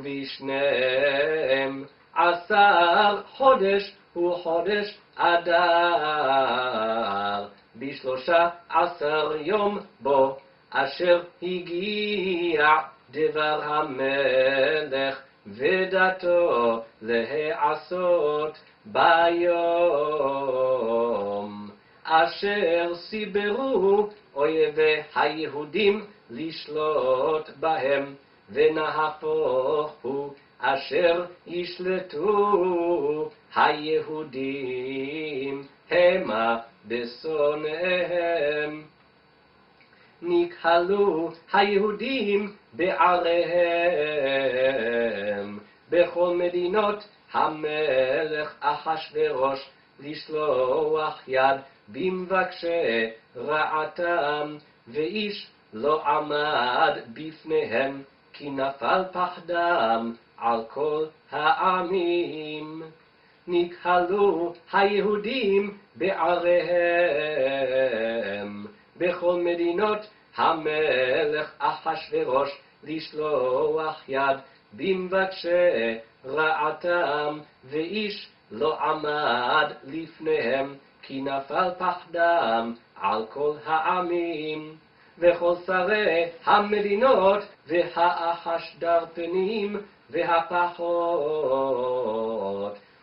ובשניהם. עשר חודש הוא חודש אדר, בשלושה עשר יום בו אשר הגיע דבר המלך ודתו להעשות ביום. אשר סיברו אויבי היהודים לשלוט בהם ונהפוך הוא אשר ישלטו. היהודים המה בשונאיהם. נקהלו היהודים בעריהם. בכל מדינות המלך אחשורוש לשלוח יד במבקשי רעתם ואיש לא עמד בפניהם כי נפל פחדם על כל העמים. נקהלו היהודים בעריהם בכל מדינות המלך אחשורוש לשלוח יד במבקשי רעתם ואיש לא עמד לפניהם כי נפל פחדם על כל העמים. וכל שרי המדינות והאחשדרפנים והפחות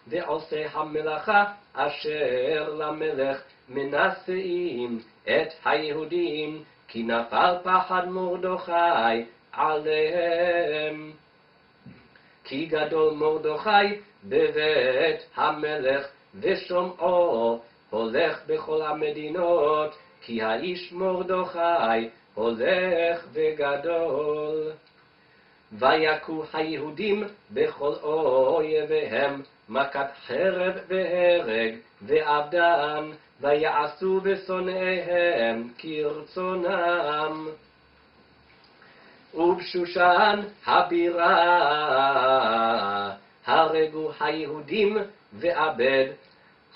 ועושי המלאכה אשר למלך מנשאים את היהודים כי נפל פחד מרדכי עליהם. כי גדול מרדכי בבית המלך ושומעו הולך בכל המדינות כי האיש מרדכי הולך וגדול. ויכו היהודים בכל אויביהם מכת חרב והרג ואבדן, ויעשו בשונאיהם כרצונם. ובשושן הבירה הרגו היהודים ואבד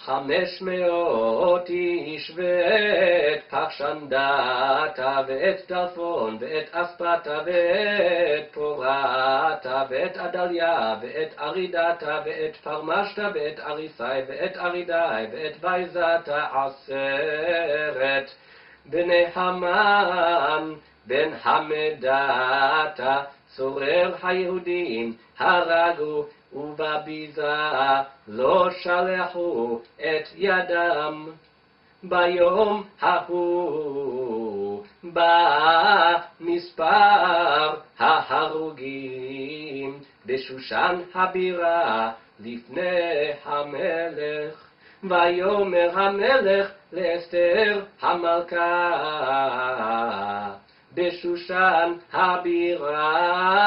חמש מאות איש ואת פרשנדתה ואת טלפון ואת אספתה ואת פורתה ואת עדליה ואת ארידתה ואת פרמשתה ואת אריסאי ואת ארידאי ואת בייזתה עשרת. בני המן בן המדתה צורר היהודים הרגו ובביזה לא שלחו את ידם. ביום ההוא בא מספר ההרוגים בשושן הבירה לפני המלך. ויאמר המלך לאסתר המלכה בשושן הבירה.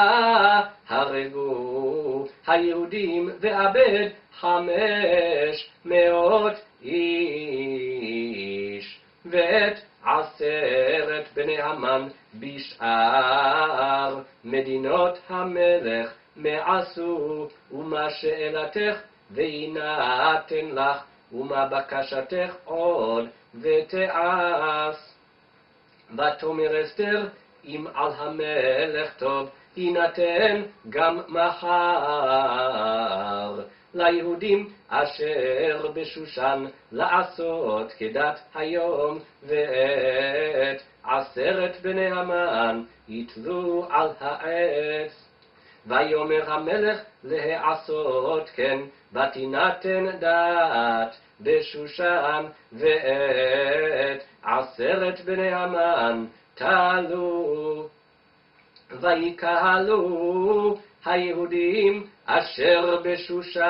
הרגו היהודים ואבד חמש מאות איש ואת עשרת בני המן בשאר מדינות המלך מעשו ומה שאלתך ויינתן לך ומה בקשתך עוד ותעש ותאמר אסתר אם על המלך טוב יינתן גם מחר ליהודים אשר בשושן לעשות כדת היום ואת עשרת בני המן יתלו על העץ. ויאמר המלך להעשות כן ותינתן דת בשושן ואת עשרת בני המן תלו. ויקהלו היהודים אשר בשושן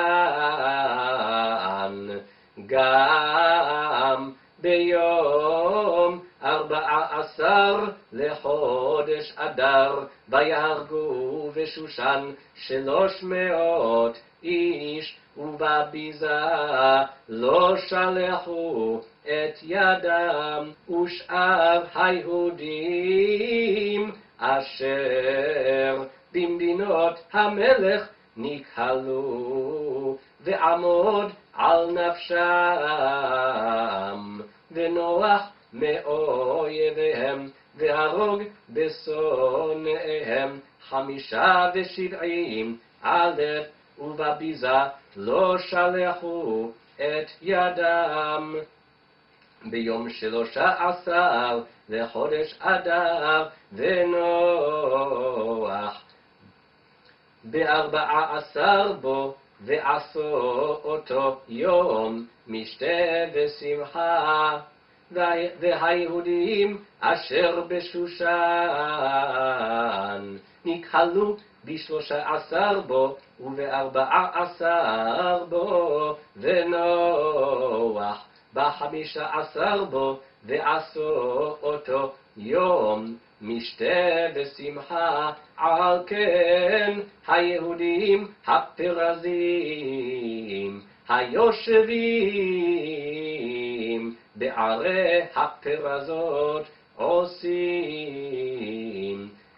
גם ביום ארבע עשר לחודש אדר ויהרגו בשושן שלוש מאות איש ובביזה לא שלחו את ידם. ושאר היהודים אשר במדינות המלך נקהלו ועמוד על נפשם ונוח מאויביהם והרוג בשונאיהם חמישה ושבעים א' ובביזה לא שלחו את ידם. ביום שלושה עשר לחודש אדר ונוח. בארבעה עשר בו ועשו אותו יום משתה ושמחה. והיהודים אשר בשושן נקהלו בשלושה עשר בו ובארבעה עשר בו ונוח בחמישה עשר בו ועשו אותו יום משתה ושמחה על כן היהודים הפרזים היושבים בערי הפרזות עושים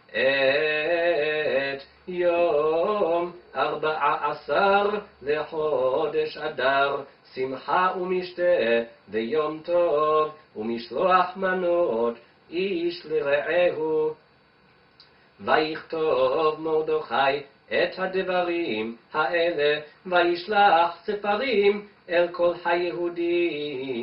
את יום ארבעה עשר לחודש אדר שמחה ומשתה ויום טוב ומשלוח מנות איש לרעהו. ויכתוב מרדכי את הדברים האלה וישלח ספרים אל כל היהודים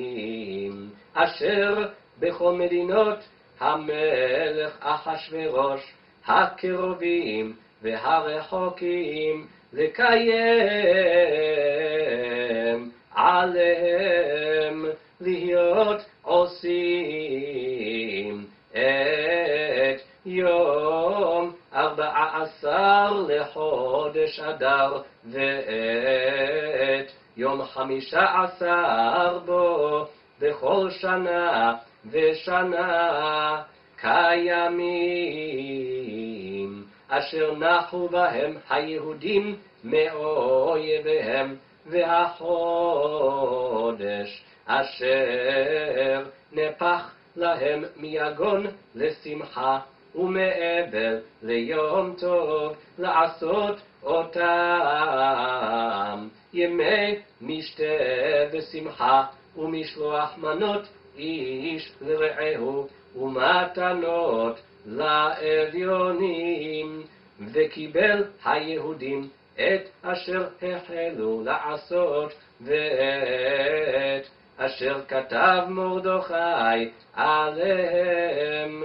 אשר בכל מדינות המלך אחשורוש הקרובים והרחוקים לקיים עליהם להיות עושים את יום ארבעה עשר לחודש אדר ואת יום חמישה עשר בו בכל שנה ושנה קיימים. אשר נחו בהם היהודים מאויביהם והחודש אשר נפח להם מיגון לשמחה ומאבל ליום טוב לעשות אותם ימי משתה ושמחה ומשלוח מנות איש לרעהו ומתנות לאביונים וקיבל היהודים את אשר החלו לעשות ואת אשר כתב מרדכי עליהם.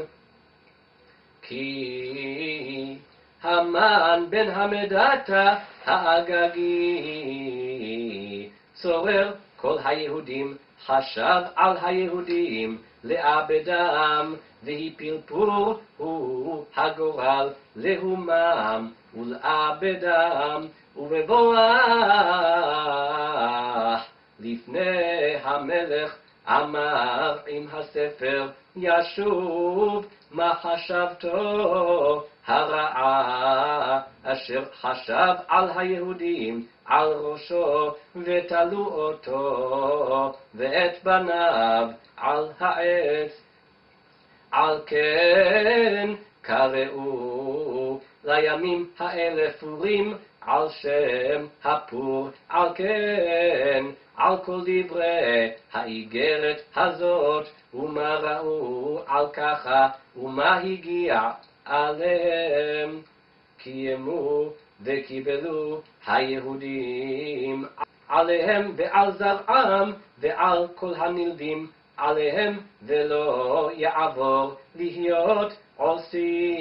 כי המן בן המדתה האגגי. צורר כל היהודים חשב על היהודים לאבדם והפיל פור הוא הגורל להומם ולאבדם ובבואך לפני המלך אמר עם הספר ישוב מה חשבתו? הרעה אשר חשב על היהודים על ראשו ותלו אותו ואת בניו על העץ. על כן קראו לימים האלה פורים על שם הפור, על כן, על כל דברי האיגרת הזאת, ומה ראו על ככה, ומה הגיע עליהם. קיימו וקיבלו היהודים עליהם ועל זרעם ועל כל הנלווים עליהם ולא יעבור להיות עושים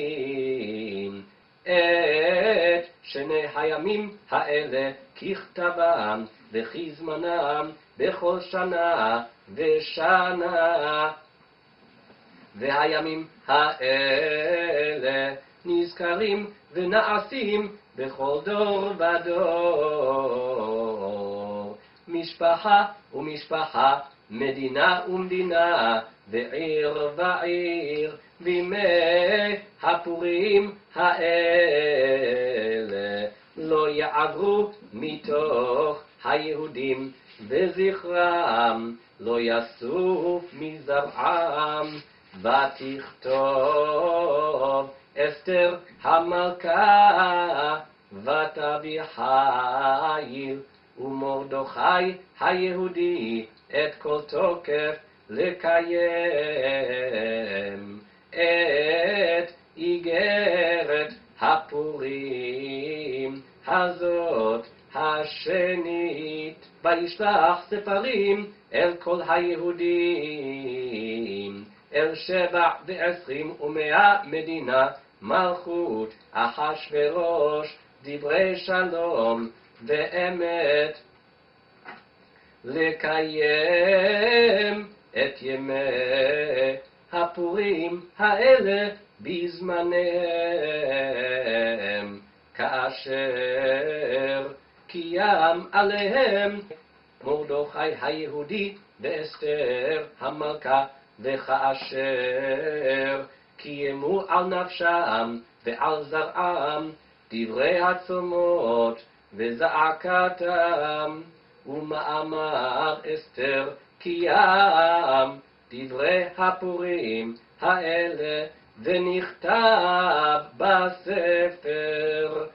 הימים האלה ככתבם וכזמנם בכל שנה ושנה. והימים האלה נזכרים ונעשים בכל דור ודור. משפחה ומשפחה, מדינה ומדינה, ועיר ועיר, בימי הפורים האלה לא יעברו מתוך היהודים וזכרם לא יסוף מזרעם. ותכתוב אסתר המלכה ותביא חיל ומרדכי היהודי את כל תוקף לקיים את איגרת הפורים הזאת השנית. וישלח ספרים אל כל היהודים, אל שבע ועשרים ומאה מדינה, מלכות אחשורוש, דברי שלום ואמת. לקיים את ימי הפורים האלה בזמניהם, כאשר קיים עליהם מרדכי היהודי ואסתר המלכה, וכאשר קיימו על נפשם ועל זרעם דברי הצומות וזעקתם, ומאמר אסתר קיים דברי הפורים האלה, ונכתב בספר.